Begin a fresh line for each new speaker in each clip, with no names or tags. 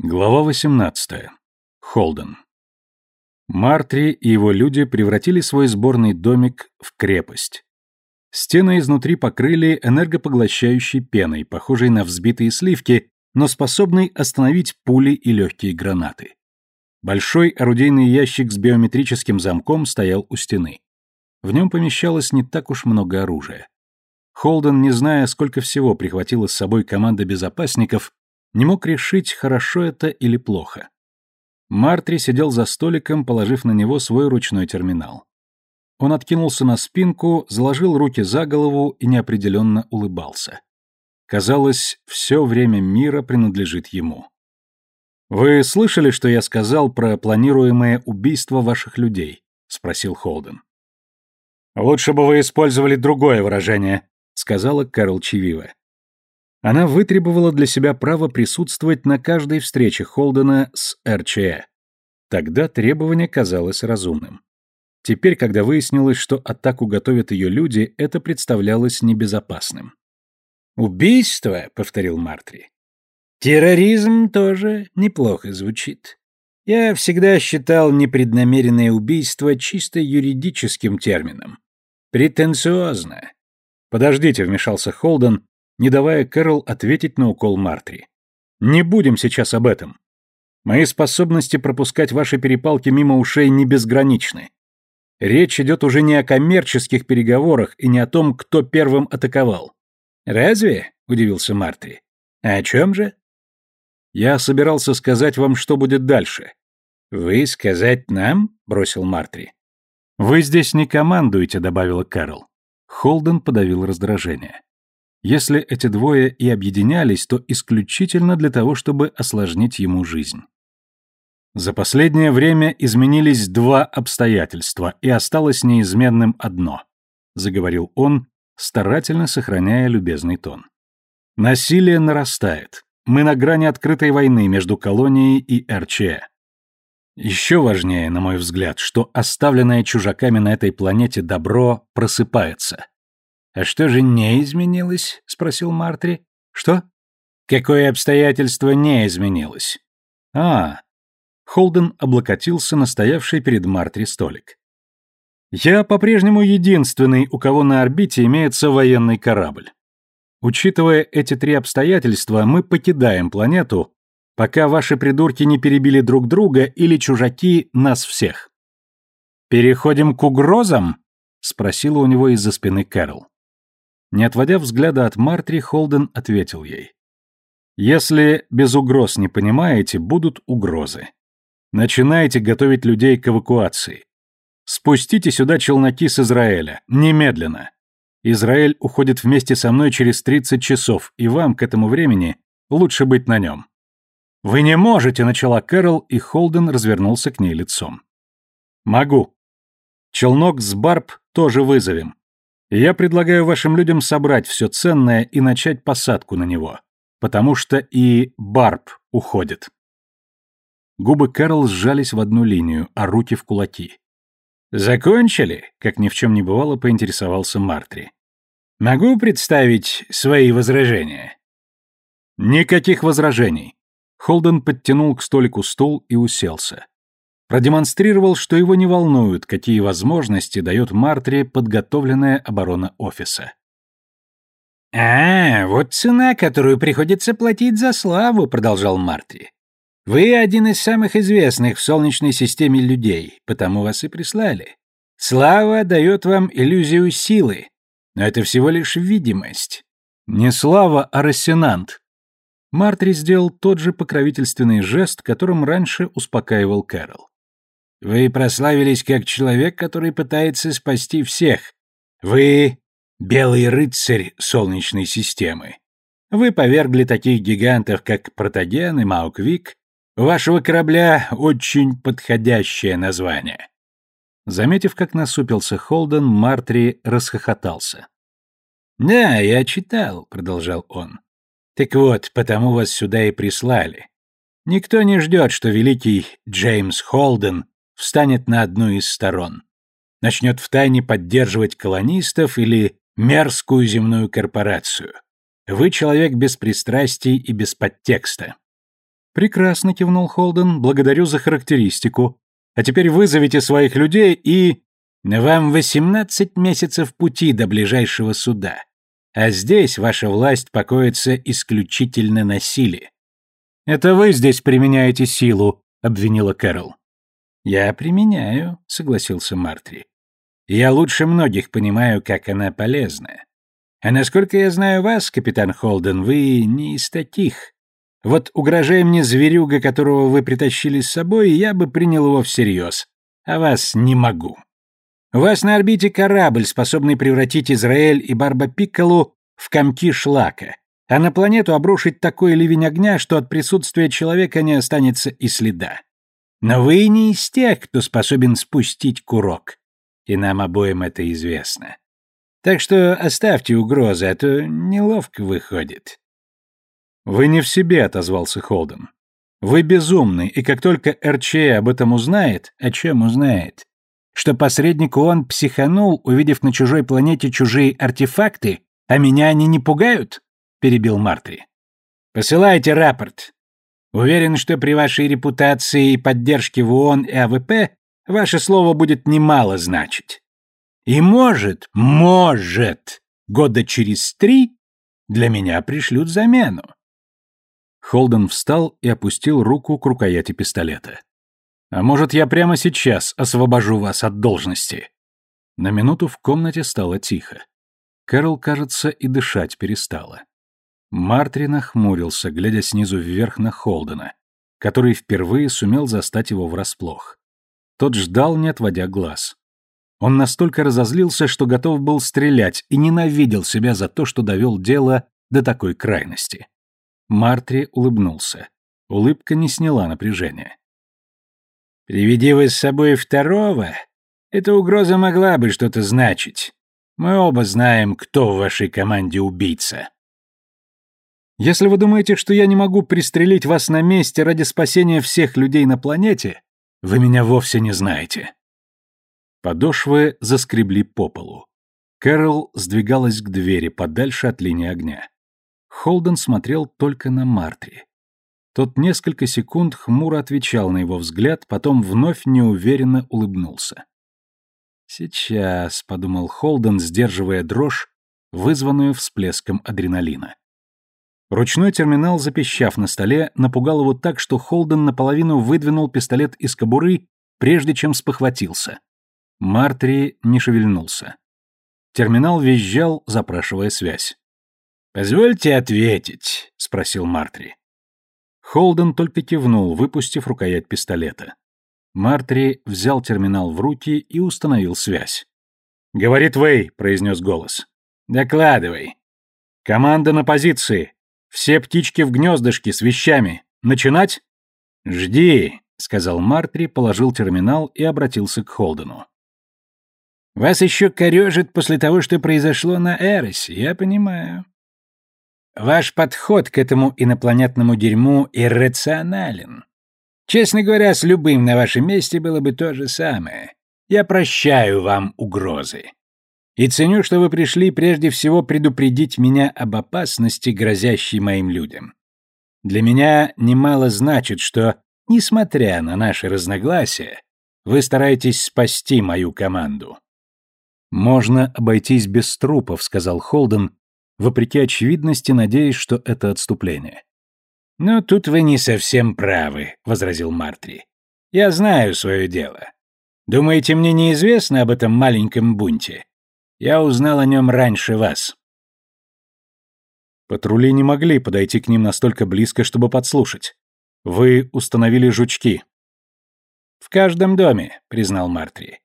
Глава 18. Холден. Мартри и его люди превратили свой сборный домик в крепость. Стены изнутри покрыли энергопоглощающей пеной, похожей на взбитые сливки, но способной остановить пули и легкие гранаты. Большой орудийный ящик с биометрическим замком стоял у стены. В нем помещалось не так уж много оружия. Холден, не зная, сколько всего прихватила с собой команда безопасников, не мог решить, хорошо это или плохо. Мартри сидел за столиком, положив на него свой ручной терминал. Он откинулся на спинку, заложил руки за голову и неопределенно улыбался. Казалось, все время мира принадлежит ему. «Вы слышали, что я сказал про планируемое убийство ваших людей?» — спросил Холден. «Лучше бы вы использовали другое выражение», — сказала Кэрол Чивива. Она вытребовала для себя право присутствовать на каждой встрече Холдена с РЧЭ. Тогда требование казалось разумным. Теперь, когда выяснилось, что атаку готовят ее люди, это представлялось небезопасным.
«Убийство», — повторил Мартри. «Терроризм тоже неплохо звучит. Я всегда считал непреднамеренное убийство чисто юридическим термином. Претенциозно».
«Подождите», — вмешался Холден, не давая Кэрол ответить на укол Мартри. «Не будем сейчас об этом. Мои способности пропускать ваши перепалки мимо ушей не безграничны. Речь идет уже не о коммерческих переговорах и не о том, кто первым атаковал».
«Разве?» — удивился Мартри. «А о чем же?»
«Я собирался сказать вам, что будет дальше».
«Вы сказать нам?» — бросил Мартри.
«Вы здесь не командуете», — добавила Кэрол. Холден подавил раздражение. Если эти двое и объединялись, то исключительно для того, чтобы осложнить ему жизнь. За последнее время изменились два обстоятельства, и осталось неизменным одно, заговорил он, старательно сохраняя любезный тон. Насилие нарастает. Мы на грани открытой войны между колонией и РЧ. Еще важнее, на мой взгляд, что оставленное чужаками на этой планете добро просыпается.
«А что же не изменилось?» — спросил Мартри. «Что?» «Какое обстоятельство не изменилось?»
«А...» Холден облокотился на стоявший перед Мартри столик. «Я по-прежнему единственный, у кого на орбите имеется военный корабль. Учитывая эти три обстоятельства, мы покидаем планету, пока ваши придурки не перебили друг друга или чужаки нас всех». «Переходим к угрозам?» — спросила у него из-за спины Кэрол. Не отводя взгляда от Мартри, Холден ответил ей. «Если без угроз не понимаете, будут угрозы. Начинайте готовить людей к эвакуации. Спустите сюда челноки с Израиля. Немедленно. Израиль уходит вместе со мной через 30 часов, и вам к этому времени лучше быть на нем». «Вы не можете», — начала Кэрол, и Холден развернулся к ней лицом. «Могу. Челнок с Барб тоже вызовем. Я предлагаю вашим людям собрать все ценное и начать посадку на него, потому что и Барб уходит. Губы Кэрол сжались в одну линию, а руки в кулаки.
«Закончили?» — как ни в чем не бывало, поинтересовался Мартри. «Могу представить свои возражения?»
«Никаких возражений». Холден подтянул к столику стул и уселся продемонстрировал, что его не волнуют, какие возможности дает Мартре подготовленная оборона офиса.
«А, вот цена, которую приходится платить за славу», — продолжал Мартри. «Вы один из самых известных в Солнечной системе людей, потому вас и прислали. Слава дает вам иллюзию силы, но это всего лишь видимость».
«Не слава, а рассенант». Мартри сделал тот же покровительственный жест, которым раньше успокаивал Кэрол.
Вы прославились как человек, который пытается спасти всех. Вы — белый рыцарь Солнечной системы. Вы повергли таких гигантов, как Протоген и Мауквик. У вашего корабля очень подходящее название.
Заметив, как насупился Холден, Мартри расхохотался.
«Да, я читал», — продолжал он. «Так вот, потому вас сюда и прислали. Никто не ждет, что великий Джеймс Холден встанет на одну из сторон. Начнет втайне поддерживать колонистов или мерзкую земную корпорацию. Вы человек без пристрастий и без подтекста.
Прекрасно кивнул Холден, благодарю за характеристику. А теперь вызовите своих людей и...
Вам восемнадцать месяцев пути до ближайшего суда. А здесь ваша власть покоится исключительно на силе.
Это вы здесь применяете силу, обвинила Кэрол.
Я применяю, согласился Мартри. Я лучше многих понимаю, как она полезна. А насколько я знаю вас, капитан Холден, вы не из таких. Вот угрожая мне зверюга, которого вы притащили с собой, я бы принял его всерьез. А вас не могу. У вас на орбите корабль, способный превратить Израиль и Барба Пикколу в комки шлака, а на планету обрушить такой ливень огня, что от присутствия человека не останется и следа. Но вы не из тех, кто способен спустить курок. И нам обоим это известно. Так что оставьте угрозы, а то неловко выходит.
«Вы не в себе», — отозвался Холден. «Вы безумны, и как только РЧЭ об этом узнает...»
«О чем узнает? Что посредник ООН психанул, увидев на чужой планете чужие артефакты, а меня они не пугают?» — перебил Мартри. «Посылайте рапорт. Уверен, что при вашей репутации и поддержке в ООН и АВП ваше слово будет немало значить. И может, может, года через три для меня пришлют замену.
Холден встал и опустил руку к рукояти пистолета. «А может, я прямо сейчас освобожу вас от должности?» На минуту в комнате стало тихо. Кэрол, кажется, и дышать перестала. Мартри нахмурился, глядя снизу вверх на Холдена, который впервые сумел застать его врасплох. Тот ждал, не отводя глаз. Он настолько разозлился, что готов был стрелять и ненавидел себя за то, что довел дело до такой крайности. Мартри улыбнулся. Улыбка не сняла напряжения.
«Приведи вы с собой второго. Эта угроза могла бы что-то значить. Мы оба знаем, кто в вашей команде убийца».
«Если вы думаете, что я не могу пристрелить вас на месте ради спасения всех людей на планете, вы меня вовсе не знаете». Подошвы заскребли по полу. Кэрол сдвигалась к двери подальше от линии огня. Холден смотрел только на Мартри. Тот несколько секунд хмуро отвечал на его взгляд, потом вновь неуверенно улыбнулся. «Сейчас», — подумал Холден, сдерживая дрожь, вызванную всплеском адреналина. Ручной терминал, запищав на столе, напугал его так, что Холден наполовину выдвинул пистолет из кобуры, прежде чем спохватился. Мартри не шевельнулся. Терминал визжал, запрашивая связь.
«Позвольте ответить», — спросил Мартри.
Холден только кивнул, выпустив рукоять пистолета. Мартри взял терминал в руки и установил связь. «Говорит Вэй», — произнес голос.
«Докладывай».
«Команда на позиции. Все птички в гнездышке с вещами. Начинать?»
«Жди», — сказал
Мартри, положил терминал и обратился к Холдену.
«Вас еще корежит после того, что произошло на Эросе, я понимаю. Ваш подход к этому инопланетному дерьму иррационален. Честно говоря, с любым на вашем месте было бы то же самое. Я прощаю вам угрозы. И ценю, что вы пришли прежде всего предупредить меня об опасности, грозящей моим людям. Для меня немало значит, что, несмотря на наши разногласия, вы стараетесь спасти мою команду.
«Можно обойтись без трупов», — сказал Холден, вопреки очевидности, надеясь, что это отступление.
«Но тут вы не совсем правы», — возразил Мартри. «Я знаю свое дело. Думаете, мне неизвестно об этом маленьком бунте? Я узнал о нем раньше вас».
Патрули не могли подойти к ним настолько близко, чтобы подслушать. Вы установили жучки.
«В каждом доме», — признал Мартри.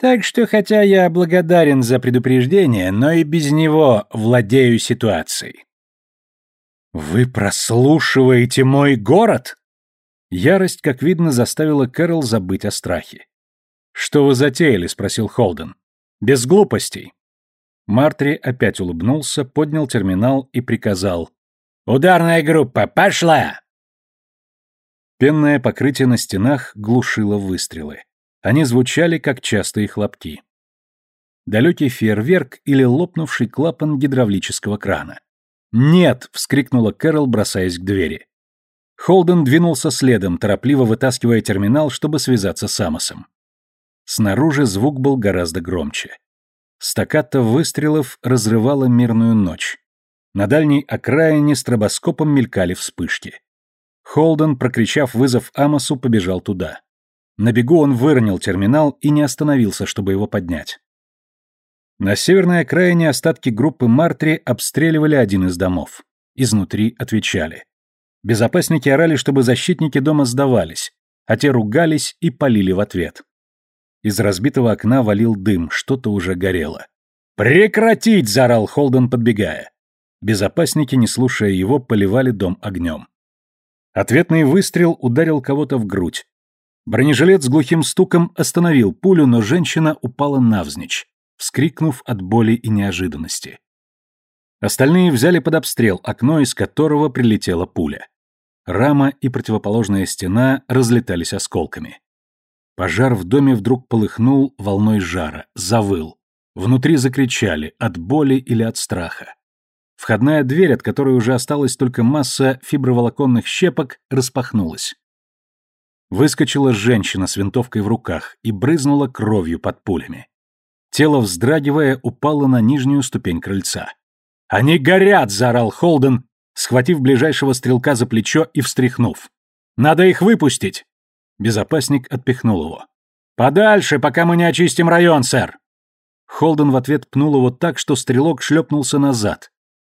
Так что, хотя я благодарен за предупреждение, но и без него владею ситуацией.
«Вы прослушиваете мой город?» Ярость, как видно, заставила Кэрол забыть о страхе. «Что вы затеяли?» — спросил Холден. «Без глупостей». Мартри опять улыбнулся, поднял терминал и приказал.
«Ударная группа, пошла!»
Пенное покрытие на стенах глушило выстрелы. Они звучали, как частые хлопки. Далекий фейерверк или лопнувший клапан гидравлического крана. «Нет!» — вскрикнула Кэрол, бросаясь к двери. Холден двинулся следом, торопливо вытаскивая терминал, чтобы связаться с Амосом. Снаружи звук был гораздо громче. Стаккато выстрелов разрывала мирную ночь. На дальней окраине стробоскопом мелькали вспышки. Холден, прокричав вызов Амосу, побежал туда. На бегу он выронил терминал и не остановился, чтобы его поднять. На северной окраине остатки группы Мартри обстреливали один из домов. Изнутри отвечали. Безопасники орали, чтобы защитники дома сдавались, а те ругались и полили в ответ. Из разбитого окна валил дым, что-то уже горело. «Прекратить!» — заорал Холден, подбегая. Безопасники, не слушая его, поливали дом огнем. Ответный выстрел ударил кого-то в грудь. Бронежилет с глухим стуком остановил пулю, но женщина упала навзничь, вскрикнув от боли и неожиданности. Остальные взяли под обстрел окно, из которого прилетела пуля. Рама и противоположная стена разлетались осколками. Пожар в доме вдруг полыхнул волной жара, завыл. Внутри закричали от боли или от страха. Входная дверь, от которой уже осталась только масса фиброволоконных щепок, распахнулась. Выскочила женщина с винтовкой в руках и брызнула кровью под пулями. Тело, вздрагивая, упало на нижнюю ступень крыльца. «Они горят!» — заорал Холден, схватив ближайшего стрелка за плечо и встряхнув. «Надо их выпустить!» Безопасник отпихнул его. «Подальше, пока мы не очистим район, сэр!» Холден в ответ пнул его так, что стрелок шлепнулся назад,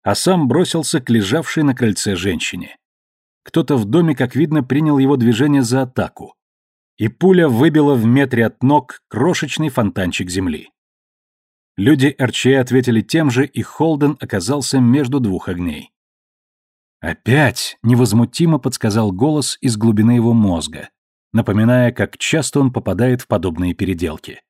а сам бросился к лежавшей на крыльце женщине. Кто-то в доме, как видно, принял его движение за атаку. И пуля выбила в метре от ног крошечный фонтанчик земли. Люди РЧ ответили тем же, и Холден оказался между двух огней. «Опять!» — невозмутимо подсказал голос из глубины его мозга, напоминая, как часто он попадает в подобные переделки.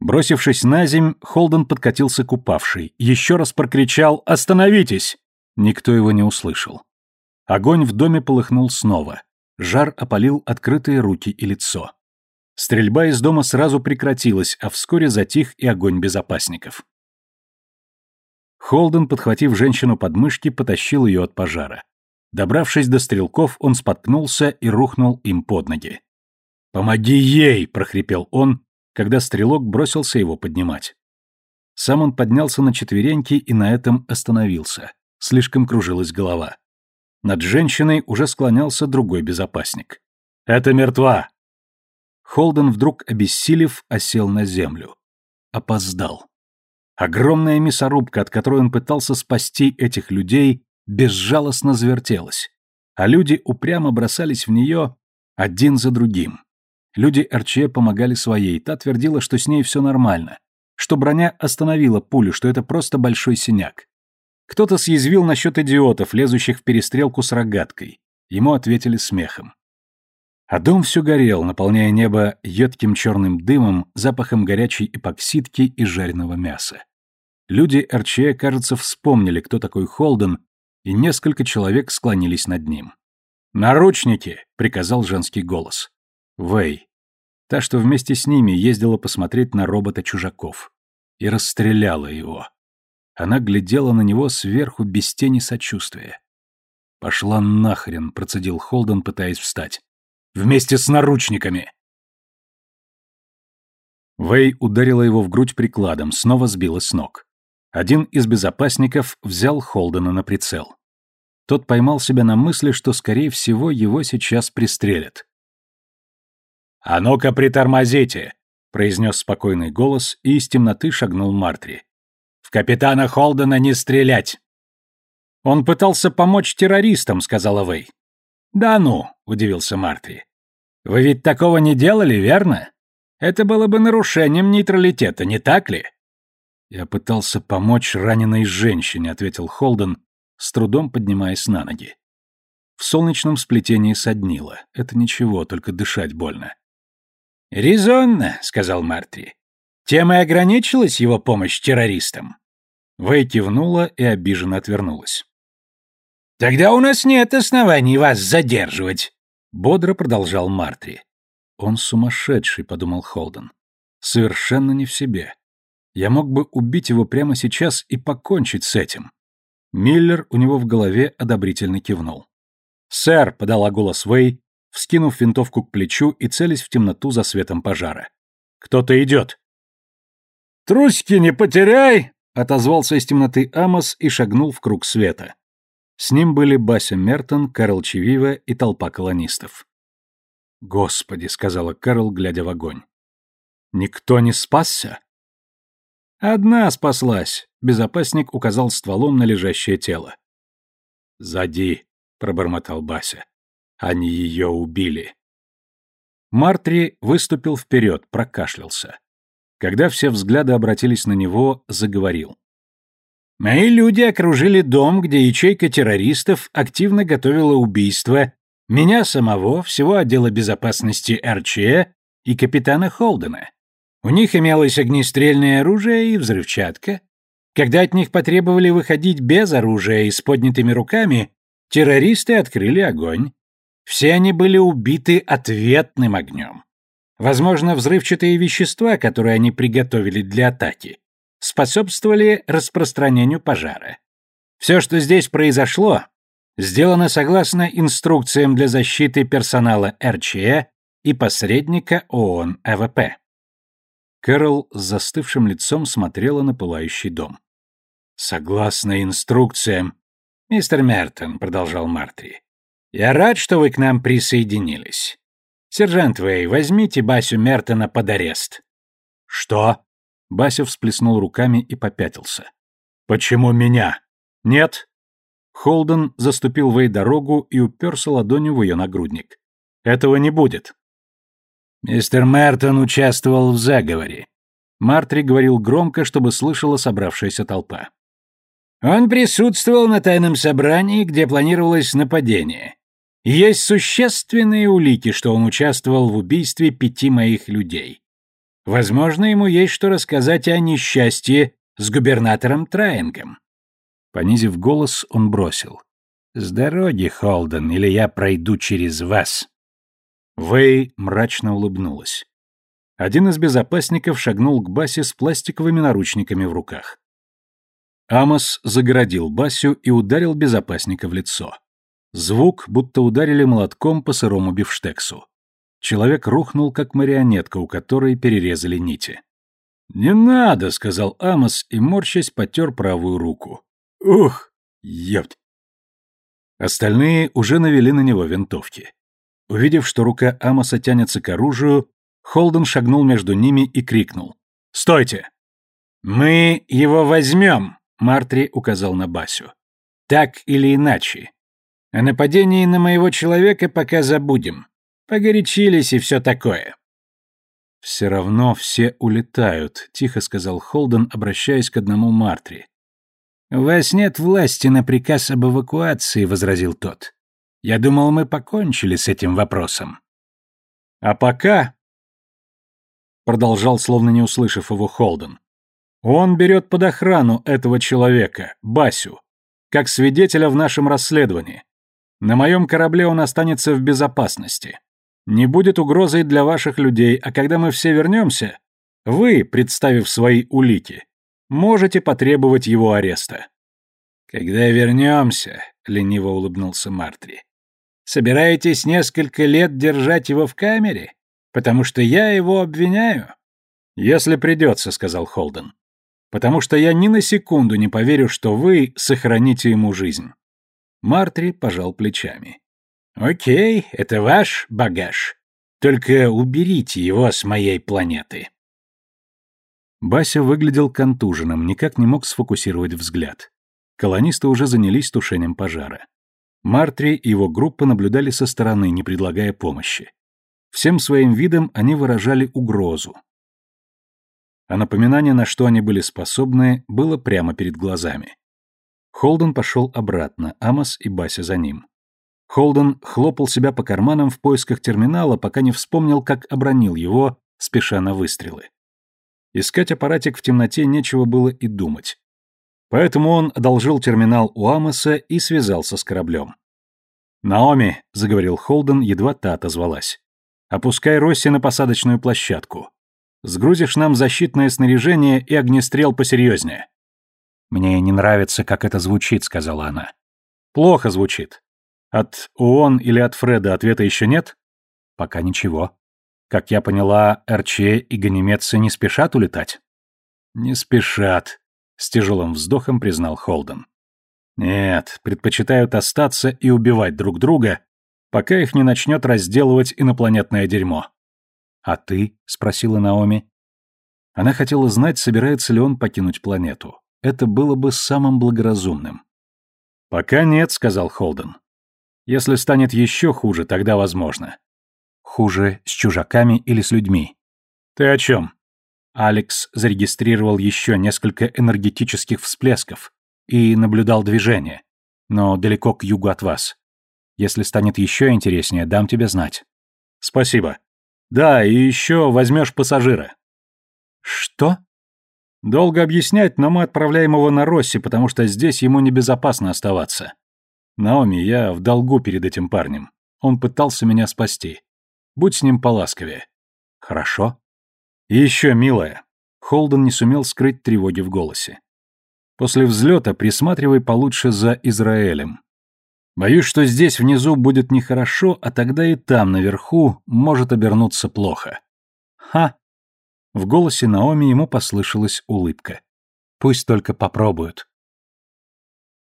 Бросившись на земь, Холден подкатился к упавшей, еще раз прокричал «Остановитесь!» Никто его не услышал. Огонь в доме полыхнул снова. Жар опалил открытые руки и лицо. Стрельба из дома сразу прекратилась, а вскоре затих и огонь безопасников. Холден, подхватив женщину под мышки, потащил ее от пожара. Добравшись до стрелков, он споткнулся и рухнул им под ноги. «Помоги ей!» — прохрипел он, когда стрелок бросился его поднимать. Сам он поднялся на четвереньки и на этом остановился. Слишком кружилась голова. Над женщиной уже склонялся другой безопасник. «Это мертва!» Холден вдруг, обессилев, осел на землю. Опоздал. Огромная мясорубка, от которой он пытался спасти этих людей, безжалостно завертелась, а люди упрямо бросались в нее один за другим. Люди РЧ помогали своей, та твердила, что с ней все нормально, что броня остановила пулю, что это просто большой синяк. Кто-то съязвил насчет идиотов, лезущих в перестрелку с рогаткой. Ему ответили смехом. А дом все горел, наполняя небо едким черным дымом, запахом горячей эпоксидки и жареного мяса. Люди РЧ, кажется, вспомнили, кто такой Холден, и несколько человек склонились над ним. «Наручники!» — приказал женский голос. Вэй. Та, что вместе с ними ездила посмотреть на робота чужаков. И расстреляла его. Она глядела на него сверху без тени сочувствия. «Пошла нахрен», — процедил Холден, пытаясь встать. «Вместе с наручниками!» Вэй ударила его в грудь прикладом, снова сбила с ног. Один из безопасников взял Холдена на прицел. Тот поймал себя на мысли, что, скорее всего, его сейчас пристрелят. «А ну-ка притормозите!» — произнес спокойный голос, и из темноты шагнул Мартри. В капитана Холдена не стрелять!» «Он пытался помочь террористам», — сказала Вэй. «Да ну», — удивился Мартри. «Вы ведь такого не делали, верно? Это было бы нарушением нейтралитета, не так ли?» «Я пытался помочь раненой женщине», — ответил Холден, с трудом поднимаясь на ноги. В солнечном сплетении соднило. Это ничего, только дышать больно. «Резонно», — сказал Мартри. Тем и ограничилась его помощь террористам. Вэй кивнула и обиженно отвернулась. «Тогда у нас нет оснований вас задерживать», — бодро продолжал Мартри. «Он сумасшедший», — подумал Холден. «Совершенно не в себе. Я мог бы убить его прямо сейчас и покончить с этим». Миллер у него в голове одобрительно кивнул. «Сэр», — подала голос Вэй, вскинув винтовку к плечу и целясь в темноту за светом пожара. «Кто-то идет!»
«Трусики не потеряй!»
— отозвался из темноты Амос и шагнул в круг света. С ним были Бася Мертон, Карл Чевива и толпа колонистов. «Господи», — сказала Карл, глядя в огонь. «Никто не спасся?» «Одна спаслась», — безопасник указал стволом на лежащее тело. «Зади», — пробормотал Бася. «Они ее убили». Мартри выступил вперед, прокашлялся. Когда все взгляды обратились на него, заговорил.
Мои люди окружили дом, где ячейка террористов активно готовила убийство меня самого, всего отдела безопасности РЧЭ и капитана Холдена. У них имелось огнестрельное оружие и взрывчатка. Когда от них потребовали выходить без оружия и с поднятыми руками, террористы открыли огонь. Все они были убиты ответным огнем. Возможно, взрывчатые вещества, которые они приготовили для атаки, способствовали распространению пожара. Все, что здесь произошло, сделано согласно инструкциям для защиты персонала РЧЭ и посредника ООН АВП.
Кэрол с застывшим лицом смотрела на пылающий дом.
«Согласно инструкциям...» «Мистер Мертон», — продолжал Мартри, — «я рад, что вы к нам присоединились. Сержант Вэй, возьмите Басю Мертона под арест».
«Что?» Бася всплеснул руками и попятился. «Почему меня?» «Нет». Холден заступил Вэй дорогу и уперся ладонью в ее нагрудник. «Этого не будет».
«Мистер Мертон участвовал в заговоре».
Мартри говорил громко, чтобы слышала собравшаяся толпа.
«Он присутствовал на тайном собрании, где планировалось нападение. Есть существенные улики, что он участвовал в убийстве пяти моих людей. Возможно, ему есть что рассказать о несчастье с губернатором Траингом.
Понизив голос, он бросил.
«С дороги, Холден, или я пройду через вас».
Вэй мрачно улыбнулась. Один из безопасников шагнул к Басе с пластиковыми наручниками в руках. Амос загородил Басю и ударил безопасника в лицо. Звук, будто ударили молотком по сырому бифштексу. Человек рухнул, как марионетка, у которой перерезали нити.
«Не надо», — сказал Амос и, морщась, потер правую руку. «Ух, ёпт!»
Остальные уже навели на него винтовки. Увидев, что рука Амоса тянется к оружию, Холден шагнул между ними и крикнул. «Стойте!»
«Мы его возьмем», — Мартри указал на Басю. «Так или иначе. О нападении на моего человека пока забудем. Погорячились и все такое.
«Все равно все улетают», — тихо сказал Холден, обращаясь к одному Мартри.
«У вас нет власти на приказ об эвакуации», — возразил тот. «Я думал, мы покончили с этим вопросом».
«А пока...» — продолжал, словно не услышав его Холден. «Он берет под охрану этого человека, Басю, как свидетеля в нашем расследовании. На моем корабле он останется в безопасности не будет угрозой для ваших людей, а когда мы все вернемся, вы, представив свои улики, можете потребовать его ареста».
«Когда вернемся», — лениво улыбнулся Мартри, — «собираетесь несколько лет держать его в камере? Потому что я его обвиняю?»
«Если придется», — сказал Холден. «Потому что я ни на секунду не поверю, что вы сохраните ему жизнь». Мартри пожал плечами.
Окей, это ваш багаж. Только уберите его с моей планеты.
Бася выглядел контуженным, никак не мог сфокусировать взгляд. Колонисты уже занялись тушением пожара. Мартри и его группа наблюдали со стороны, не предлагая помощи. Всем своим видом они выражали угрозу. А напоминание, на что они были способны, было прямо перед глазами. Холден пошел обратно, Амос и Бася за ним. Холден хлопал себя по карманам в поисках терминала, пока не вспомнил, как обронил его, спеша на выстрелы. Искать аппаратик в темноте нечего было и думать. Поэтому он одолжил терминал у Амоса и связался с кораблем. «Наоми», — заговорил Холден, едва та отозвалась, — «опускай Росси на посадочную площадку. Сгрузишь нам защитное снаряжение и огнестрел посерьезнее». «Мне не нравится, как это звучит», — сказала она. «Плохо звучит. От ООН или от Фреда ответа еще нет?
Пока ничего. Как я поняла, РЧ и ганимедцы не спешат улетать?
Не спешат, с тяжелым вздохом признал Холден. Нет, предпочитают остаться и убивать друг друга, пока их не начнет разделывать инопланетное дерьмо.
«А ты?» — спросила Наоми. Она хотела знать, собирается ли он покинуть планету. Это было бы самым благоразумным.
«Пока нет», — сказал Холден. «Если станет еще хуже, тогда возможно».
«Хуже с чужаками или с людьми?»
«Ты о чем?»
Алекс зарегистрировал еще несколько энергетических всплесков и наблюдал движение, но далеко к югу от вас. Если станет еще интереснее, дам тебе знать.
Спасибо. Да, и еще возьмешь пассажира.
Что?
Долго объяснять, но мы отправляем его на Росси, потому что здесь ему небезопасно оставаться. Наоми, я в долгу перед этим парнем. Он пытался меня спасти. Будь с ним поласковее.
Хорошо.
И еще, милая. Холден не сумел скрыть тревоги в голосе. После взлета присматривай получше за Израилем. Боюсь, что здесь внизу будет нехорошо, а тогда и там, наверху, может обернуться плохо.
Ха! В голосе Наоми ему послышалась улыбка. Пусть только попробуют.